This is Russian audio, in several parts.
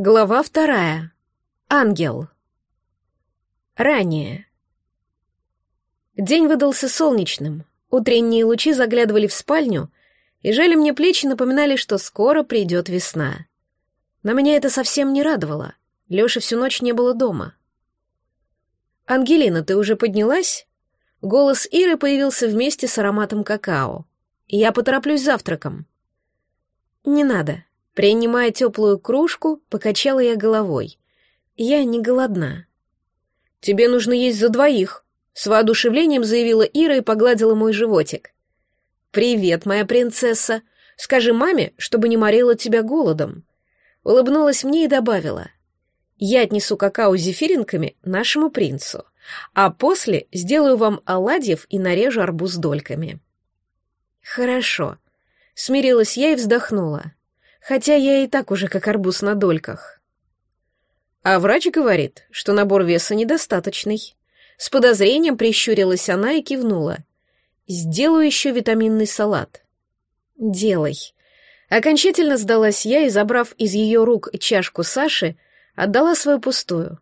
Глава вторая. Ангел. Ранее. День выдался солнечным. Утренние лучи заглядывали в спальню и жали мне плечи, напоминали, что скоро придет весна. Но меня это совсем не радовало. Лёши всю ночь не было дома. «Ангелина, ты уже поднялась?» Голос Иры появился вместе с ароматом какао. «Я потороплюсь завтраком». «Не надо», Принимая теплую кружку, покачала я головой. Я не голодна. «Тебе нужно есть за двоих», — с воодушевлением заявила Ира и погладила мой животик. «Привет, моя принцесса. Скажи маме, чтобы не морила тебя голодом». Улыбнулась мне и добавила. «Я отнесу какао с зефиринками нашему принцу, а после сделаю вам оладьев и нарежу арбуз дольками». «Хорошо», — смирилась я и вздохнула хотя я и так уже как арбуз на дольках. А врач говорит, что набор веса недостаточный. С подозрением прищурилась она и кивнула. «Сделаю еще витаминный салат». «Делай». Окончательно сдалась я и, забрав из ее рук чашку Саши, отдала свою пустую.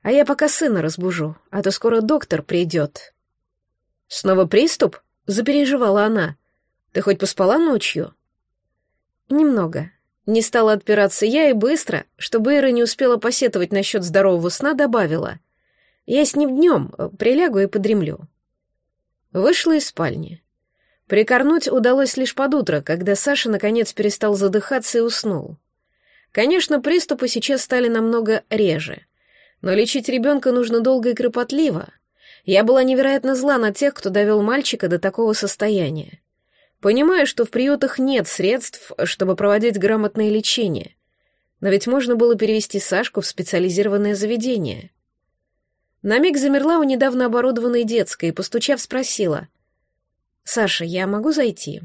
А я пока сына разбужу, а то скоро доктор придет. «Снова приступ?» — запереживала она. «Ты хоть поспала ночью?» «Немного. Не стала отпираться я и быстро, чтобы Эра не успела посетовать насчет здорового сна, добавила. Я с ним днем прилягу и подремлю. Вышла из спальни. Прикорнуть удалось лишь под утро, когда Саша наконец перестал задыхаться и уснул. Конечно, приступы сейчас стали намного реже, но лечить ребенка нужно долго и кропотливо. Я была невероятно зла на тех, кто довел мальчика до такого состояния. Понимаю, что в приютах нет средств, чтобы проводить грамотное лечение. Но ведь можно было перевести Сашку в специализированное заведение. На миг замерла у недавно оборудованной детской и, постучав, спросила. «Саша, я могу зайти?»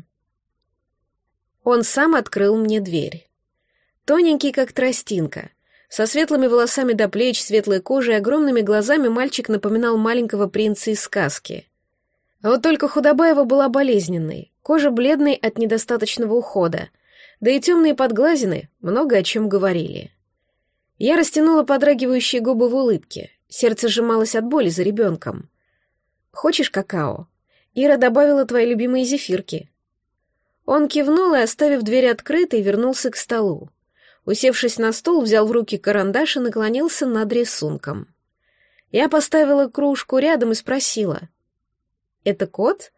Он сам открыл мне дверь. Тоненький, как тростинка, со светлыми волосами до плеч, светлой кожей и огромными глазами мальчик напоминал маленького принца из сказки. А вот только худоба его была болезненной, Кожа бледной от недостаточного ухода, да и темные подглазины много о чем говорили. Я растянула подрагивающие губы в улыбке, сердце сжималось от боли за ребенком. «Хочешь какао?» Ира добавила твои любимые зефирки. Он кивнул и, оставив дверь открытой, вернулся к столу. Усевшись на стол, взял в руки карандаш и наклонился над рисунком. Я поставила кружку рядом и спросила. «Это кот?»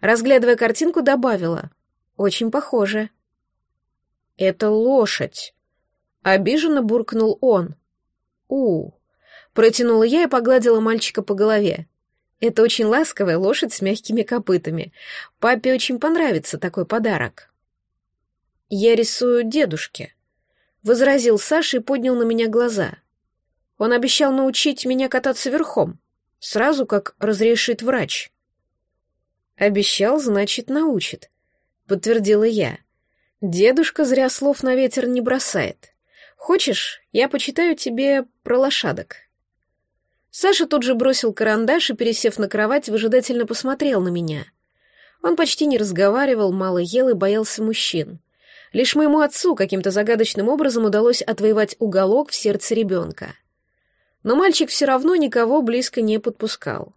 Разглядывая картинку, добавила. Очень похоже. Это лошадь. Обиженно буркнул он. У. Протянула я и погладила мальчика по голове. Это очень ласковая лошадь с мягкими копытами. Папе очень понравится такой подарок. Я рисую дедушке. Возразил Саша и поднял на меня глаза. Он обещал научить меня кататься верхом, сразу как разрешит врач. Обещал, значит, научит, подтвердила я. Дедушка зря слов на ветер не бросает. Хочешь, я почитаю тебе про лошадок? Саша тут же бросил карандаш и, пересев на кровать, выжидательно посмотрел на меня. Он почти не разговаривал, мало ел и боялся мужчин. Лишь моему отцу каким-то загадочным образом удалось отвоевать уголок в сердце ребенка. Но мальчик все равно никого близко не подпускал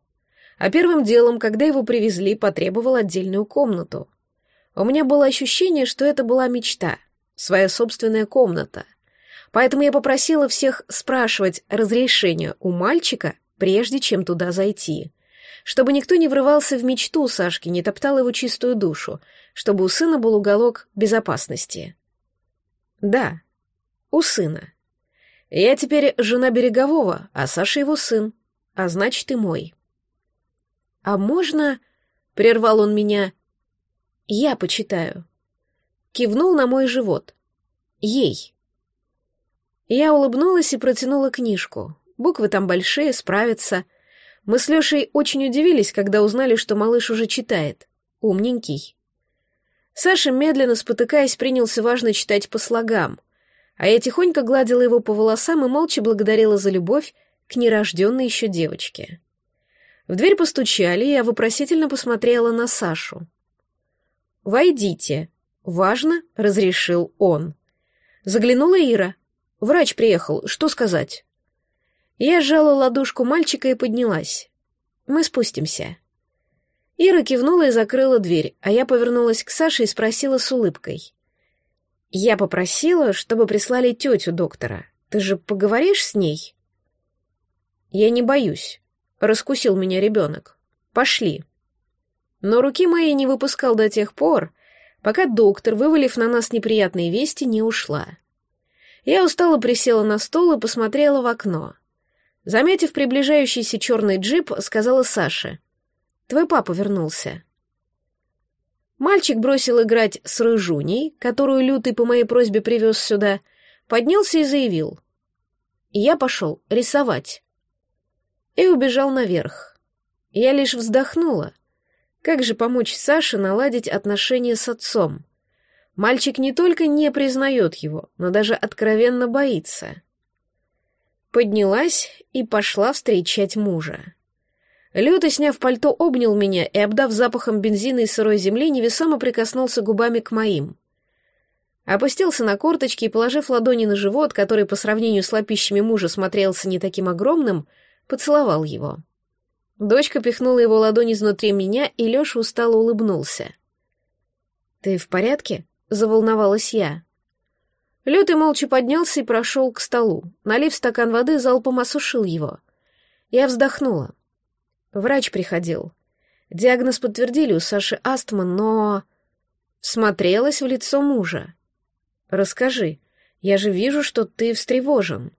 а первым делом, когда его привезли, потребовал отдельную комнату. У меня было ощущение, что это была мечта, своя собственная комната. Поэтому я попросила всех спрашивать разрешение у мальчика, прежде чем туда зайти. Чтобы никто не врывался в мечту Сашки, не топтал его чистую душу, чтобы у сына был уголок безопасности. Да, у сына. Я теперь жена Берегового, а Саша его сын, а значит и мой. «А можно...» — прервал он меня. «Я почитаю». Кивнул на мой живот. «Ей». Я улыбнулась и протянула книжку. Буквы там большие, справятся. Мы с Лешей очень удивились, когда узнали, что малыш уже читает. Умненький. Саша, медленно спотыкаясь, принялся важно читать по слогам, а я тихонько гладила его по волосам и молча благодарила за любовь к нерожденной еще девочке. В дверь постучали, и я вопросительно посмотрела на Сашу. «Войдите», — важно разрешил он. Заглянула Ира. Врач приехал, что сказать?» Я сжала ладошку мальчика и поднялась. «Мы спустимся». Ира кивнула и закрыла дверь, а я повернулась к Саше и спросила с улыбкой. «Я попросила, чтобы прислали тетю доктора. Ты же поговоришь с ней?» «Я не боюсь», — раскусил меня ребенок. «Пошли». Но руки мои не выпускал до тех пор, пока доктор, вывалив на нас неприятные вести, не ушла. Я устало присела на стол и посмотрела в окно. Заметив приближающийся черный джип, сказала Саше. «Твой папа вернулся». Мальчик бросил играть с рыжуней, которую Лютый по моей просьбе привез сюда, поднялся и заявил. я пошел рисовать. И убежал наверх. Я лишь вздохнула. Как же помочь Саше наладить отношения с отцом? Мальчик не только не признает его, но даже откровенно боится. Поднялась и пошла встречать мужа. Лютый, сняв пальто, обнял меня и, обдав запахом бензина и сырой земли, невесомо прикоснулся губами к моим. Опустился на корточки и, положив ладони на живот, который по сравнению с лапищами мужа смотрелся не таким огромным, поцеловал его. Дочка пихнула его ладонь изнутри меня, и Леша устало улыбнулся. «Ты в порядке?» заволновалась я. Лютый молча поднялся и прошел к столу. Налив стакан воды, залпом осушил его. Я вздохнула. Врач приходил. Диагноз подтвердили у Саши астма, но... Смотрелась в лицо мужа. «Расскажи, я же вижу, что ты встревожен».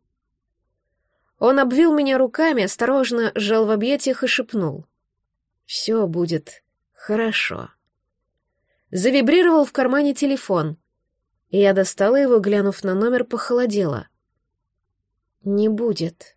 Он обвил меня руками, осторожно сжал в объятиях и шепнул. «Все будет хорошо». Завибрировал в кармане телефон. Я достала его, глянув на номер, похолодела. «Не будет»,